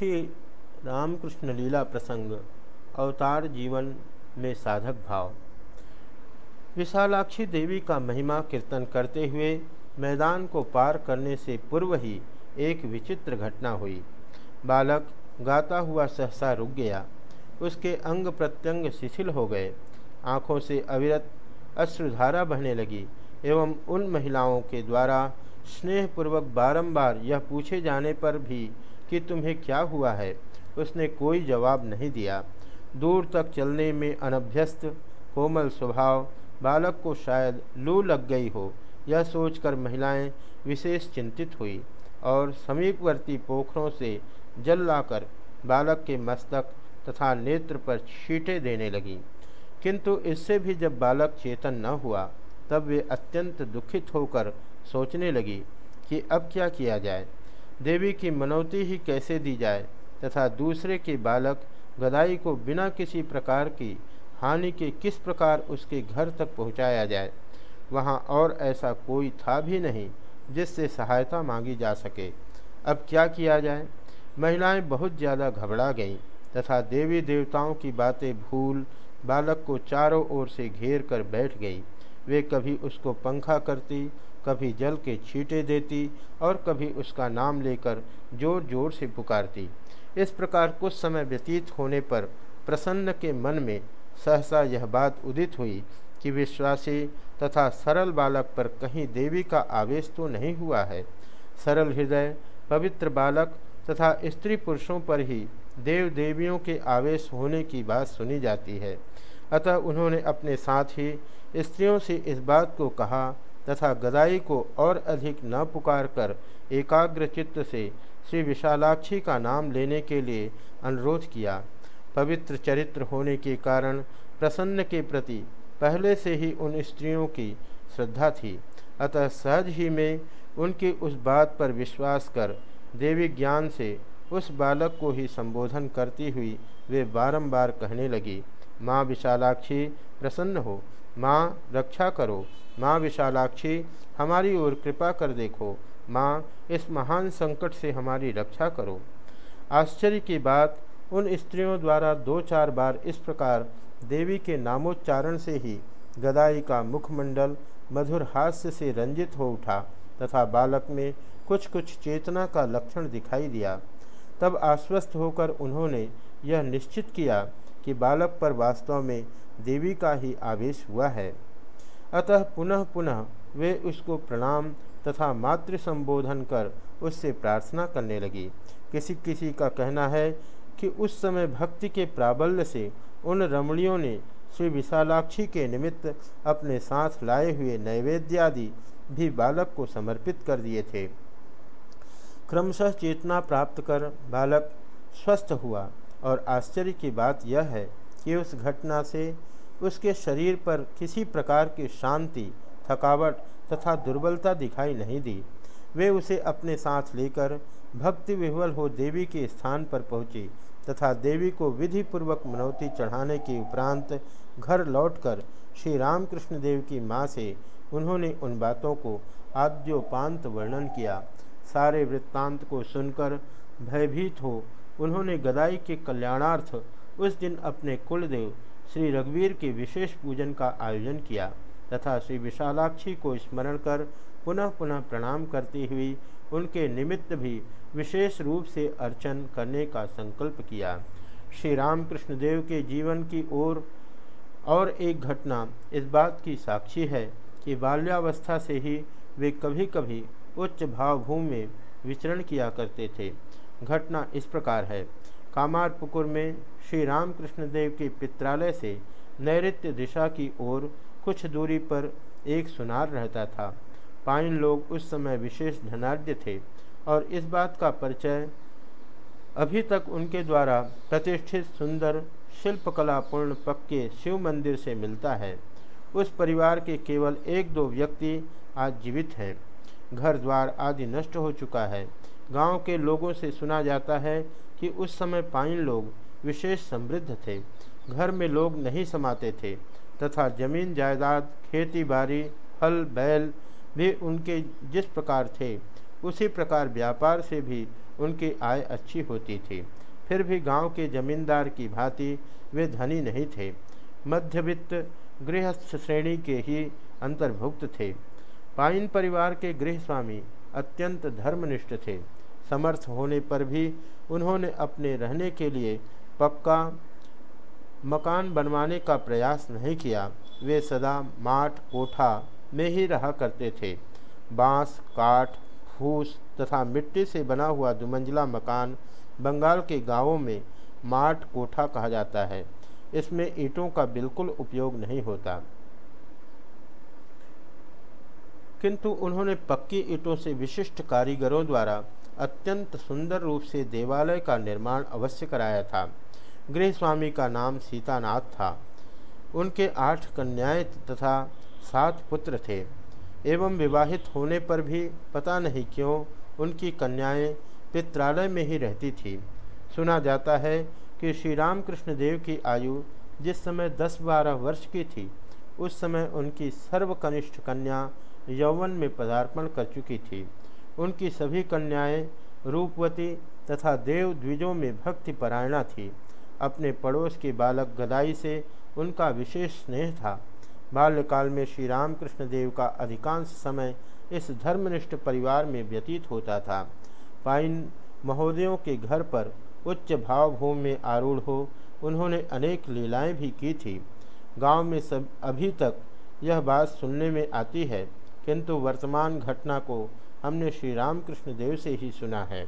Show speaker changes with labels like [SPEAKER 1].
[SPEAKER 1] श्री रामकृष्ण लीला प्रसंग, अवतार जीवन में साधक भाव। विशालाक्षी देवी का महिमा कीर्तन करते हुए मैदान को पार करने से पूर्व ही एक विचित्र घटना हुई। बालक गाता हुआ सहसा रुक गया। उसके अंग प्रत्यंग शिथिल हो गए। आँखों से अविरत अश्रुधारा बहने लगी एवं उन महिलाओं के द्वारा स्नेहपूर्वक बारंबार यह पूछे जाने पर भी कि तुम्हें क्या हुआ है? उसने कोई जवाब नहीं दिया। दूर तक चलने में अनभ्यस्त, कोमल स्वभाव बालक को शायद लू लग गई हो, यह सोचकर महिलाएँ विशेष चिंतित हुई और समीपवर्ती पोखरों से जल लाकर बालक के मस्तक तथा नेत्र पर छींटे देने लगी। किंतु इससे भी जब बालक चेतन न हुआ, तब वे अत्यंत दुखित होकर सोचने लगी कि अब क्या किया जाए। देवी की मनौती ही कैसे दी जाए, तथा दूसरे के बालक गदाई को बिना किसी प्रकार की हानि के किस प्रकार उसके घर तक पहुँचाया जाए, वहाँ और ऐसा कोई था भी नहीं जिससे सहायता मांगी जा सके। अब क्या किया जाए? महिलाएँ बहुत ज़्यादा घबरा गईं, तथा देवी देवताओं की बातें भूल बालक को चारों ओर से घेर कर बैठ गई। वे कभी उसको पंखा करती कभी जल के छींटे देती और कभी उसका नाम लेकर ज़ोर ज़ोर से पुकारती। इस प्रकार कुछ समय व्यतीत होने पर प्रसन्न के मन में सहसा यह बात उदित हुई कि विश्वासी तथा सरल बालक पर कहीं देवी का आवेश तो नहीं हुआ है। सरल हृदय, पवित्र बालक तथा स्त्री पुरुषों पर ही देव देवियों के आवेश होने की बात सुनी जाती है। अतः उन्होंने अपने साथ ही स्त्रियों से इस बात को कहा तथा गदाई को और अधिक न पुकार कर एकाग्र चित्त से श्री विशालाक्षी का नाम लेने के लिए अनुरोध किया। पवित्र चरित्र होने के कारण प्रसन्न के प्रति पहले से ही उन स्त्रियों की श्रद्धा थी। अतः सहज ही में उनकी उस बात पर विश्वास कर देवी ज्ञान से उस बालक को ही संबोधन करती हुई वे बारंबार कहने लगी, माँ विशालाक्षी, प्रसन्न हो। माँ, रक्षा करो। माँ विशालाक्षी, हमारी ओर कृपा कर देखो। माँ, इस महान संकट से हमारी रक्षा करो। आश्चर्य की बात, उन स्त्रियों द्वारा दो चार बार इस प्रकार देवी के नामोच्चारण से ही गदाई का मुखमंडल मधुर हास्य से रंजित हो उठा तथा बालक में कुछ कुछ चेतना का लक्षण दिखाई दिया। तब आश्वस्त होकर उन्होंने यह निश्चित किया कि बालक पर वास्तव में देवी का ही आवेश हुआ है। अतः पुनः पुनः वे उसको प्रणाम तथा मातृ संबोधन कर उससे प्रार्थना करने लगी। किसी किसी का कहना है कि उस समय भक्ति के प्राबल्य से उन रमणियों ने श्री विशालाक्षी के निमित्त अपने साथ लाए हुए नैवेद्यादि भी बालक को समर्पित कर दिए थे। क्रमशः चेतना प्राप्त कर बालक स्वस्थ हुआ और आश्चर्य की बात यह है कि उस घटना से उसके शरीर पर किसी प्रकार की शांति, थकावट तथा दुर्बलता दिखाई नहीं दी। वे उसे अपने साथ लेकर भक्ति विह्वल हो देवी के स्थान पर पहुँची तथा देवी को विधि पूर्वक मनौती चढ़ाने के उपरांत घर लौटकर श्री रामकृष्ण देव की माँ से उन्होंने उन बातों को आद्योपांत वर्णन किया। सारे वृत्तांत को सुनकर भयभीत हो उन्होंने गदाई के कल्याणार्थ उस दिन अपने कुलदेव श्री रघुवीर के विशेष पूजन का आयोजन किया तथा श्री विशालाक्षी को स्मरण कर पुनः पुनः प्रणाम करती हुई उनके निमित्त भी विशेष रूप से अर्चन करने का संकल्प किया। श्री रामकृष्ण देव के जीवन की ओर और एक घटना इस बात की साक्षी है कि बाल्यावस्था से ही वे कभी कभी उच्च भावभूमि में विचरण किया करते थे। घटना इस प्रकार है। कामारपुकुर में श्री रामकृष्ण देव के पित्रालय से नैत्य दिशा की ओर कुछ दूरी पर एक सुनार रहता था। पाइन लोग उस समय विशेष धनाढ़ थे और इस बात का परिचय अभी तक उनके द्वारा प्रतिष्ठित सुंदर शिल्पकलापूर्ण पक्के शिव मंदिर से मिलता है। उस परिवार के केवल एक दो व्यक्ति आज जीवित हैं। घर द्वार आदि नष्ट हो चुका है। गाँव के लोगों से सुना जाता है कि उस समय पाइन लोग विशेष समृद्ध थे। घर में लोग नहीं समाते थे, तथा ज़मीन, जायदाद, खेती बाड़ी फल बैल भी उनके जिस प्रकार थे, उसी प्रकार व्यापार से भी उनकी आय अच्छी होती थी। फिर भी गाँव के जमींदार की भांति वे धनी नहीं थे। मध्यवित्त गृहस्थ श्रेणी के ही अंतर्भुक्त थे। पाइन परिवार के गृह स्वामी अत्यंत धर्मनिष्ठ थे। समर्थ होने पर भी उन्होंने अपने रहने के लिए पक्का मकान बनवाने का प्रयास नहीं किया। वे सदा माठ कोठा में ही रहा करते थे। बाँस, काठ, फूस तथा मिट्टी से बना हुआ दुमंजिला मकान बंगाल के गाँवों में माठ कोठा कहा जाता है। इसमें ईंटों का बिल्कुल उपयोग नहीं होता। किंतु उन्होंने पक्की ईंटों से विशिष्ट कारीगरों द्वारा अत्यंत सुंदर रूप से देवालय का निर्माण अवश्य कराया था। गृह स्वामी का नाम सीतानाथ था। उनके आठ कन्याएँ तथा सात पुत्र थे। एवं विवाहित होने पर भी पता नहीं क्यों उनकी कन्याएँ पित्रालय में ही रहती थी। सुना जाता है कि श्री रामकृष्ण देव की आयु जिस समय दस बारह वर्ष की थी, उस समय उनकी सर्वकनिष्ठ कन्या यौवन में पदार्पण कर चुकी थी। उनकी सभी कन्याएँ रूपवती तथा देव द्विजों में भक्ति परायणा थी। अपने पड़ोस के बालक गदाई से उनका विशेष स्नेह था। बाल्यकाल में श्री रामकृष्ण देव का अधिकांश समय इस धर्मनिष्ठ परिवार में व्यतीत होता था। पाइन महोदयों के घर पर उच्च भावभूमि में आरूढ़ हो, उन्होंने अनेक लीलाएँ भी की थी। गाँव में सब अभी तक यह बात सुनने में आती है, किंतु वर्तमान घटना को हमने श्री रामकृष्ण देव से ही सुना है।